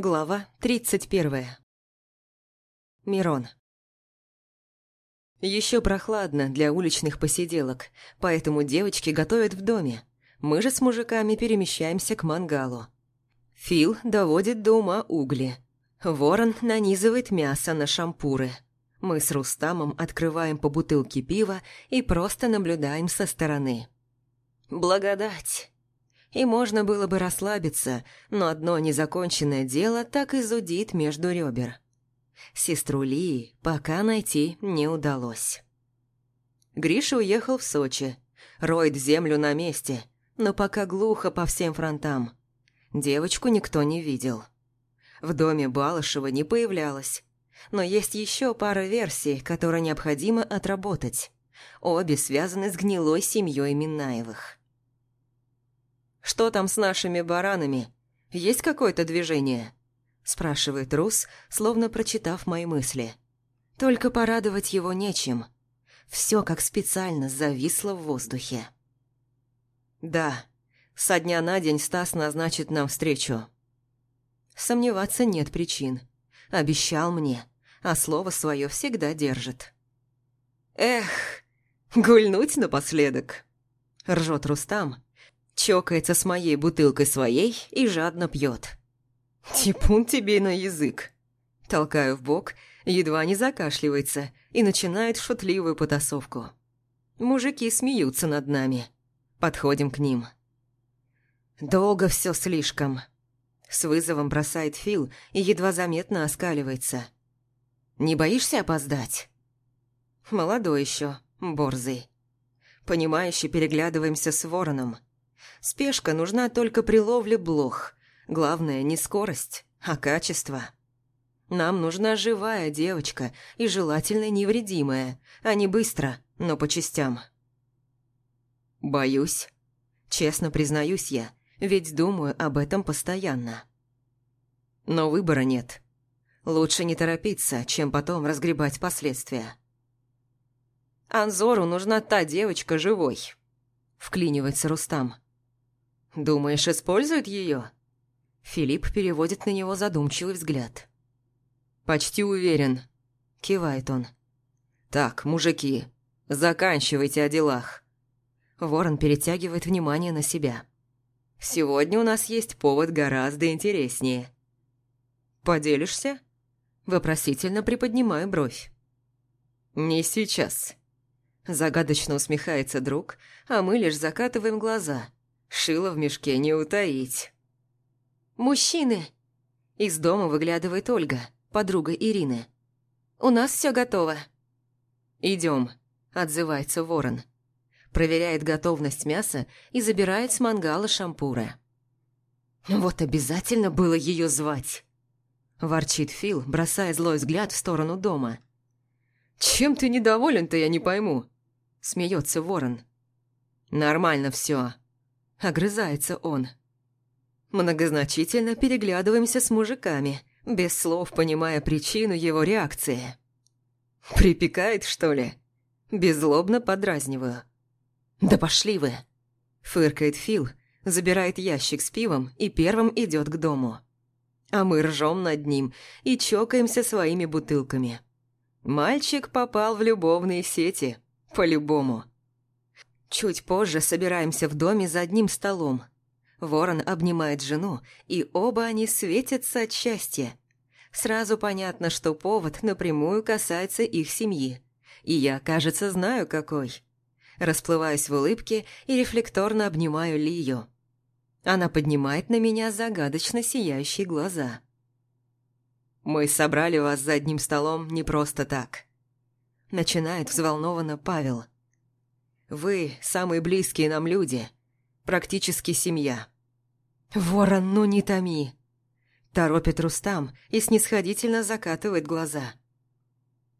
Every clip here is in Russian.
Глава 31. Мирон. Еще прохладно для уличных посиделок, поэтому девочки готовят в доме. Мы же с мужиками перемещаемся к мангалу. Фил доводит до ума угли. Ворон нанизывает мясо на шампуры. Мы с Рустамом открываем по бутылке пива и просто наблюдаем со стороны. Благодать! И можно было бы расслабиться, но одно незаконченное дело так и зудит между ребер. Сестру Лии пока найти не удалось. Гриша уехал в Сочи, роет землю на месте, но пока глухо по всем фронтам. Девочку никто не видел. В доме Балышева не появлялась. Но есть еще пара версий, которые необходимо отработать. Обе связаны с гнилой семьей Минаевых. «Что там с нашими баранами? Есть какое-то движение?» Спрашивает Рус, словно прочитав мои мысли. Только порадовать его нечем. Все как специально зависло в воздухе. «Да, со дня на день Стас назначит нам встречу». Сомневаться нет причин. Обещал мне, а слово свое всегда держит. «Эх, гульнуть напоследок!» Ржет Рустам, чокается с моей бутылкой своей и жадно пьет. «Типун тебе на язык!» Толкаю в бок, едва не закашливается и начинает шутливую потасовку. Мужики смеются над нами. Подходим к ним. «Долго все слишком», — с вызовом бросает Фил и едва заметно оскаливается. «Не боишься опоздать?» «Молодой еще, борзый». Понимающе переглядываемся с вороном — Спешка нужна только при ловле блох. Главное не скорость, а качество. Нам нужна живая девочка и желательно невредимая, а не быстро, но по частям. Боюсь. Честно признаюсь я, ведь думаю об этом постоянно. Но выбора нет. Лучше не торопиться, чем потом разгребать последствия. «Анзору нужна та девочка живой», — вклинивается Рустам. «Думаешь, используют ее?» Филипп переводит на него задумчивый взгляд. «Почти уверен», – кивает он. «Так, мужики, заканчивайте о делах». Ворон перетягивает внимание на себя. «Сегодня у нас есть повод гораздо интереснее». «Поделишься?» Вопросительно приподнимаю бровь. «Не сейчас». Загадочно усмехается друг, а мы лишь закатываем глаза – Шило в мешке не утаить. «Мужчины!» Из дома выглядывает Ольга, подруга Ирины. «У нас все готово». «Идем», – отзывается ворон. Проверяет готовность мяса и забирает с мангала шампуры. «Вот обязательно было ее звать!» Ворчит Фил, бросая злой взгляд в сторону дома. «Чем ты недоволен-то, я не пойму?» Смеется ворон. «Нормально все. Огрызается он. Многозначительно переглядываемся с мужиками, без слов понимая причину его реакции. «Припекает, что ли?» Беззлобно подразниваю. «Да пошли вы!» Фыркает Фил, забирает ящик с пивом и первым идет к дому. А мы ржем над ним и чокаемся своими бутылками. Мальчик попал в любовные сети, по-любому. Чуть позже собираемся в доме за одним столом. Ворон обнимает жену, и оба они светятся от счастья. Сразу понятно, что повод напрямую касается их семьи. И я, кажется, знаю, какой. Расплываюсь в улыбке и рефлекторно обнимаю Лию. Она поднимает на меня загадочно сияющие глаза. «Мы собрали вас за одним столом не просто так», — начинает взволнованно Павел. «Павел». Вы самые близкие нам люди, практически семья. Ворон, ну не томи. Торопит Рустам и снисходительно закатывает глаза.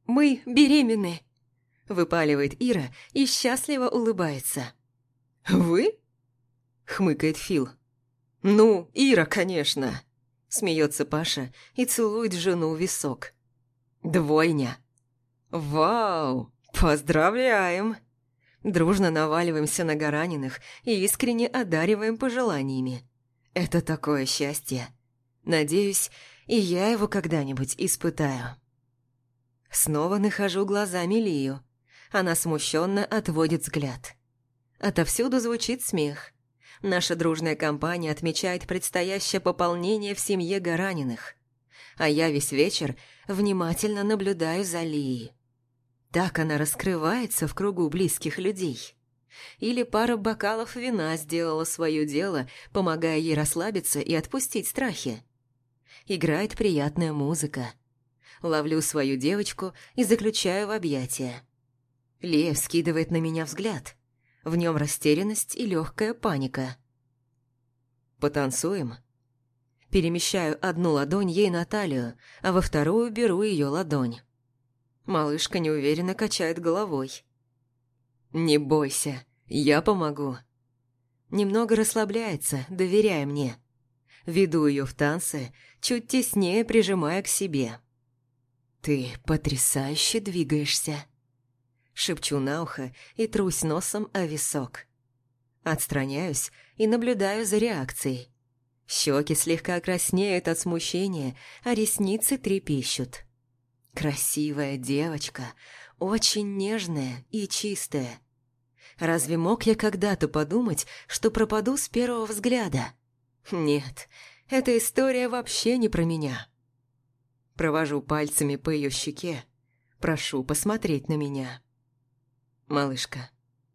Мы беременны, выпаливает Ира и счастливо улыбается. Вы? хмыкает Фил. Ну, Ира, конечно. Смеется Паша и целует жену в висок. Двойня. Вау, поздравляем! Дружно наваливаемся на гораниных и искренне одариваем пожеланиями. Это такое счастье. Надеюсь, и я его когда-нибудь испытаю. Снова нахожу глазами Лию. Она смущенно отводит взгляд. Отовсюду звучит смех. Наша дружная компания отмечает предстоящее пополнение в семье Гараниных. А я весь вечер внимательно наблюдаю за Лией. Так она раскрывается в кругу близких людей. Или пара бокалов вина сделала свое дело, помогая ей расслабиться и отпустить страхи. Играет приятная музыка. Ловлю свою девочку и заключаю в объятия. Лев скидывает на меня взгляд. В нем растерянность и легкая паника. «Потанцуем?» Перемещаю одну ладонь ей на талию, а во вторую беру ее ладонь. Малышка неуверенно качает головой. «Не бойся, я помогу». Немного расслабляется, доверяя мне. Веду ее в танцы, чуть теснее прижимая к себе. «Ты потрясающе двигаешься», — шепчу на ухо и трусь носом о висок. Отстраняюсь и наблюдаю за реакцией. Щеки слегка краснеют от смущения, а ресницы трепещут. Красивая девочка, очень нежная и чистая. Разве мог я когда-то подумать, что пропаду с первого взгляда? Нет, эта история вообще не про меня. Провожу пальцами по ее щеке. Прошу посмотреть на меня. «Малышка,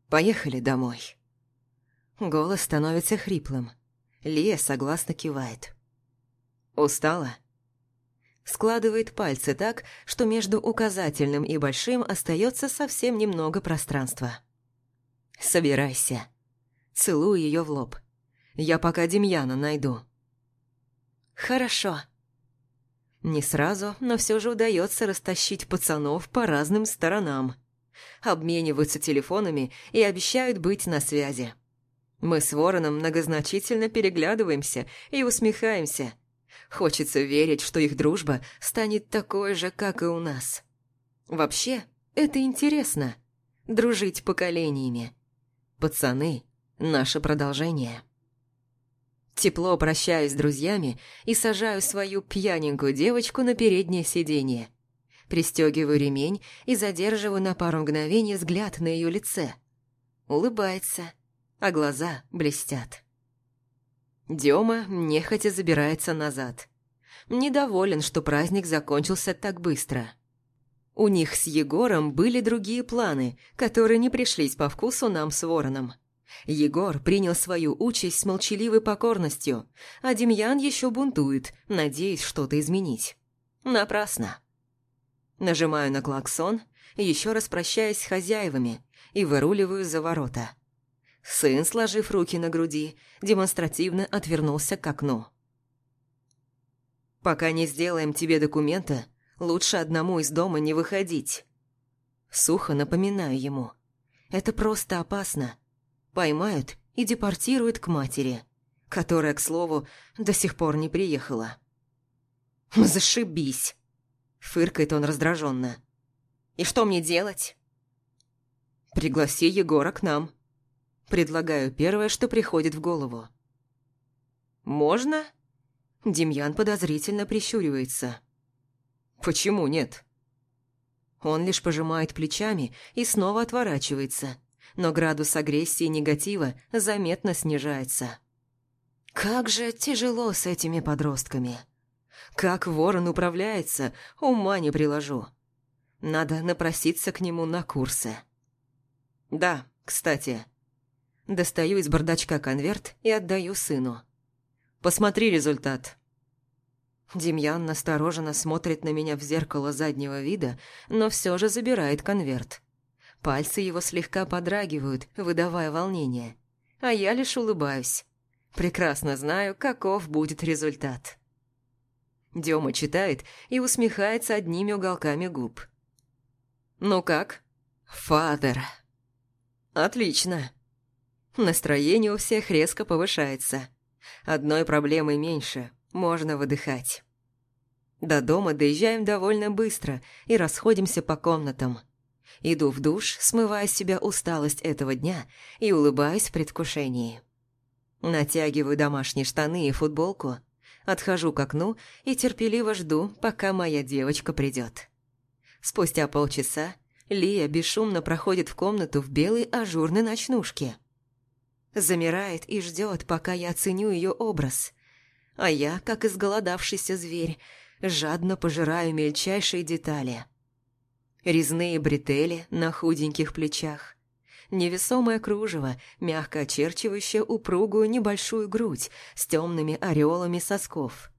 поехали домой». Голос становится хриплым. Лия согласно кивает. «Устала?» Складывает пальцы так, что между указательным и большим остается совсем немного пространства. «Собирайся». Целую ее в лоб. «Я пока Демьяна найду». «Хорошо». Не сразу, но все же удается растащить пацанов по разным сторонам. Обмениваются телефонами и обещают быть на связи. Мы с Вороном многозначительно переглядываемся и усмехаемся – Хочется верить, что их дружба станет такой же, как и у нас. Вообще, это интересно. Дружить поколениями. Пацаны – наше продолжение. Тепло прощаюсь с друзьями и сажаю свою пьяненькую девочку на переднее сиденье. Пристегиваю ремень и задерживаю на пару мгновений взгляд на ее лице. Улыбается, а глаза блестят. Дема нехотя забирается назад. Недоволен, что праздник закончился так быстро. У них с Егором были другие планы, которые не пришлись по вкусу нам с Вороном. Егор принял свою участь с молчаливой покорностью, а Демьян еще бунтует, надеясь что-то изменить. Напрасно. Нажимаю на клаксон, еще раз прощаясь с хозяевами, и выруливаю за ворота. Сын, сложив руки на груди, демонстративно отвернулся к окну. «Пока не сделаем тебе документа, лучше одному из дома не выходить». Сухо напоминаю ему. «Это просто опасно. Поймают и депортируют к матери, которая, к слову, до сих пор не приехала». «Зашибись!» – фыркает он раздраженно. «И что мне делать?» «Пригласи Егора к нам», Предлагаю первое, что приходит в голову. «Можно?» Демьян подозрительно прищуривается. «Почему нет?» Он лишь пожимает плечами и снова отворачивается, но градус агрессии и негатива заметно снижается. Как же тяжело с этими подростками. Как ворон управляется, ума не приложу. Надо напроситься к нему на курсы. Да, кстати, Достаю из бардачка конверт и отдаю сыну. «Посмотри результат». Демьян настороженно смотрит на меня в зеркало заднего вида, но все же забирает конверт. Пальцы его слегка подрагивают, выдавая волнение. А я лишь улыбаюсь. Прекрасно знаю, каков будет результат. Дема читает и усмехается одними уголками губ. «Ну как?» «Фадер». «Отлично». Настроение у всех резко повышается. Одной проблемой меньше, можно выдыхать. До дома доезжаем довольно быстро и расходимся по комнатам. Иду в душ, смывая с себя усталость этого дня и улыбаюсь в предвкушении. Натягиваю домашние штаны и футболку, Отхожу к окну и терпеливо жду, пока моя девочка придет. Спустя полчаса Лия бесшумно проходит в комнату в белой ажурной ночнушке. Замирает и ждет, пока я оценю ее образ. А я, как изголодавшийся зверь, жадно пожираю мельчайшие детали. Резные бретели на худеньких плечах, невесомое кружево, мягко очерчивающее упругую небольшую грудь с темными ореолами сосков.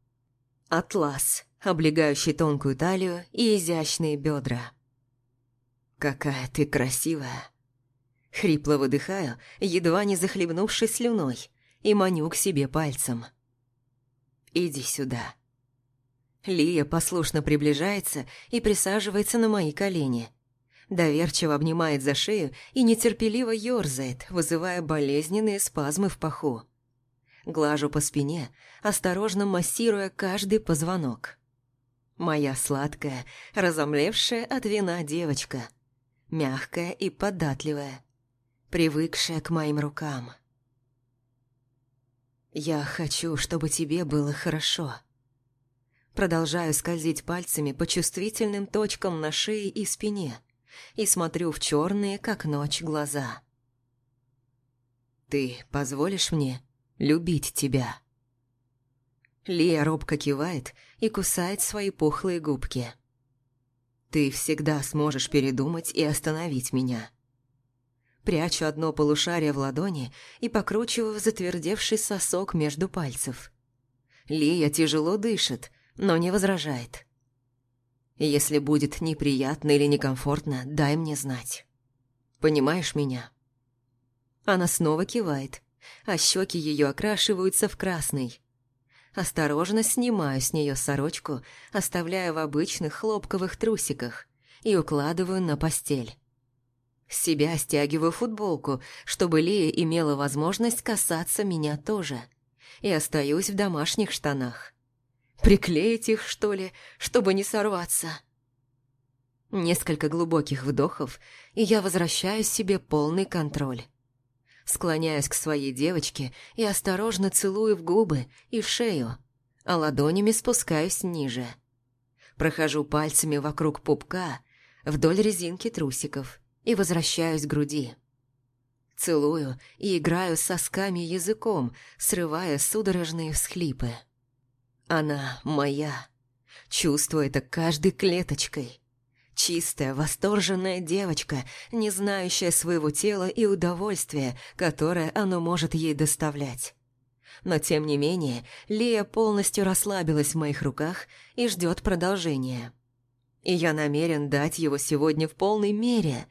Атлас, облегающий тонкую талию и изящные бедра. «Какая ты красивая!» Хрипло выдыхаю, едва не захлебнувшись слюной, и маню к себе пальцем. «Иди сюда». Лия послушно приближается и присаживается на мои колени. Доверчиво обнимает за шею и нетерпеливо ёрзает, вызывая болезненные спазмы в паху. Глажу по спине, осторожно массируя каждый позвонок. Моя сладкая, разомлевшая от вина девочка. Мягкая и податливая, привыкшая к моим рукам. «Я хочу, чтобы тебе было хорошо». Продолжаю скользить пальцами по чувствительным точкам на шее и спине и смотрю в черные, как ночь, глаза. «Ты позволишь мне любить тебя?» Лия робко кивает и кусает свои пухлые губки. «Ты всегда сможешь передумать и остановить меня». Прячу одно полушарие в ладони и покручиваю затвердевший сосок между пальцев. Лия тяжело дышит, но не возражает. Если будет неприятно или некомфортно, дай мне знать. Понимаешь меня?» Она снова кивает, а щеки ее окрашиваются в красный. Осторожно снимаю с нее сорочку, оставляя в обычных хлопковых трусиках и укладываю на постель. С себя стягиваю футболку, чтобы Лия имела возможность касаться меня тоже, и остаюсь в домашних штанах. Приклеить их, что ли, чтобы не сорваться? Несколько глубоких вдохов, и я возвращаю себе полный контроль. Склоняюсь к своей девочке и осторожно целую в губы и шею, а ладонями спускаюсь ниже. Прохожу пальцами вокруг пупка, вдоль резинки трусиков и возвращаюсь к груди. Целую и играю сосками языком, срывая судорожные всхлипы. Она моя. Чувствую это каждой клеточкой. Чистая, восторженная девочка, не знающая своего тела и удовольствия, которое оно может ей доставлять. Но тем не менее, Лия полностью расслабилась в моих руках и ждет продолжения. И я намерен дать его сегодня в полной мере,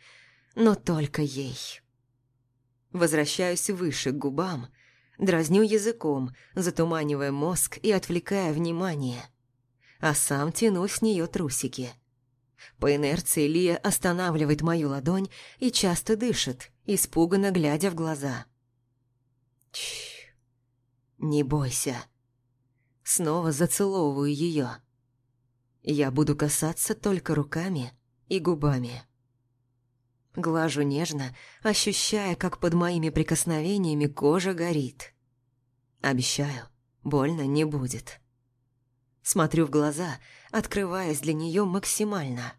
но только ей. Возвращаюсь выше к губам, дразню языком, затуманивая мозг и отвлекая внимание. А сам тяну с нее трусики – по инерции Лия останавливает мою ладонь и часто дышит, испуганно глядя в глаза. Чш, не бойся. Снова зацеловываю ее. Я буду касаться только руками и губами. Глажу нежно, ощущая, как под моими прикосновениями кожа горит. Обещаю, больно не будет. Смотрю в глаза, открываясь для нее максимально.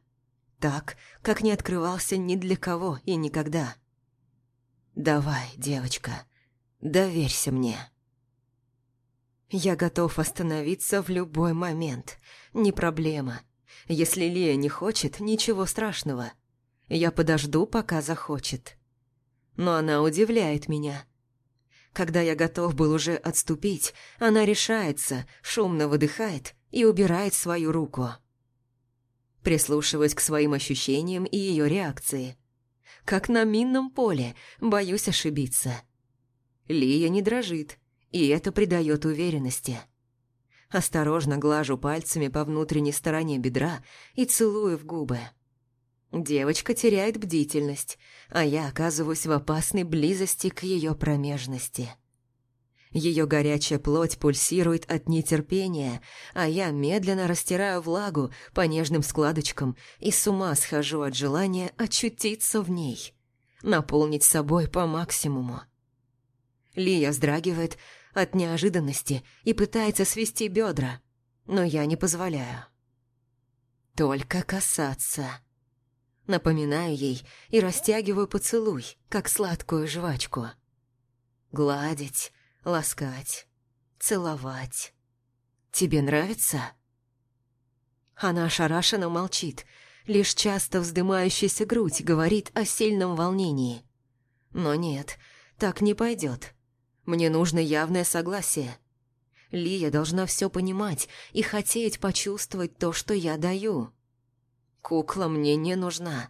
Так, как не открывался ни для кого и никогда. «Давай, девочка, доверься мне». Я готов остановиться в любой момент. Не проблема. Если Лия не хочет, ничего страшного. Я подожду, пока захочет. Но она удивляет меня. Когда я готов был уже отступить, она решается, шумно выдыхает и убирает свою руку. Прислушиваюсь к своим ощущениям и ее реакции. Как на минном поле, боюсь ошибиться. Лия не дрожит, и это придает уверенности. Осторожно глажу пальцами по внутренней стороне бедра и целую в губы. Девочка теряет бдительность, а я оказываюсь в опасной близости к ее промежности. Ее горячая плоть пульсирует от нетерпения, а я медленно растираю влагу по нежным складочкам и с ума схожу от желания очутиться в ней, наполнить собой по максимуму. Лия вздрагивает, от неожиданности и пытается свести бедра, но я не позволяю. Только касаться. Напоминаю ей и растягиваю поцелуй, как сладкую жвачку. Гладить, ласкать, целовать. Тебе нравится? Она ошарашенно молчит, лишь часто вздымающаяся грудь говорит о сильном волнении. Но нет, так не пойдет. Мне нужно явное согласие. Лия должна все понимать и хотеть почувствовать то, что я даю. Кукла мне не нужна.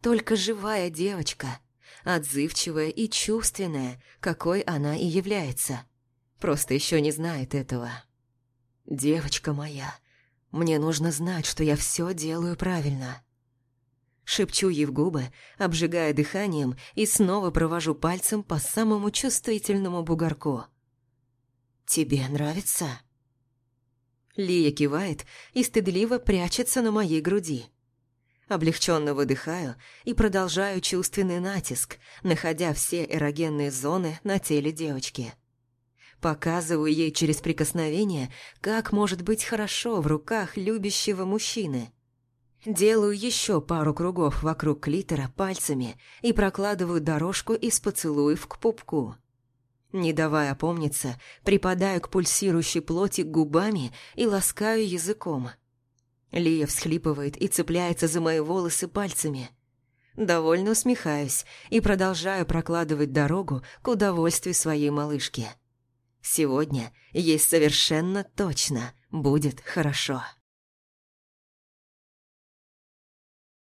Только живая девочка, отзывчивая и чувственная, какой она и является. Просто еще не знает этого. Девочка моя, мне нужно знать, что я все делаю правильно. Шепчу ей в губы, обжигая дыханием, и снова провожу пальцем по самому чувствительному бугорку. «Тебе нравится?» Лия кивает и стыдливо прячется на моей груди. Облегченно выдыхаю и продолжаю чувственный натиск, находя все эрогенные зоны на теле девочки. Показываю ей через прикосновение, как может быть хорошо в руках любящего мужчины – Делаю еще пару кругов вокруг клитора пальцами и прокладываю дорожку из поцелуев к пупку. Не давая опомниться, припадаю к пульсирующей плоти губами и ласкаю языком. Лия всхлипывает и цепляется за мои волосы пальцами. Довольно усмехаюсь и продолжаю прокладывать дорогу к удовольствию своей малышки. Сегодня ей совершенно точно будет хорошо.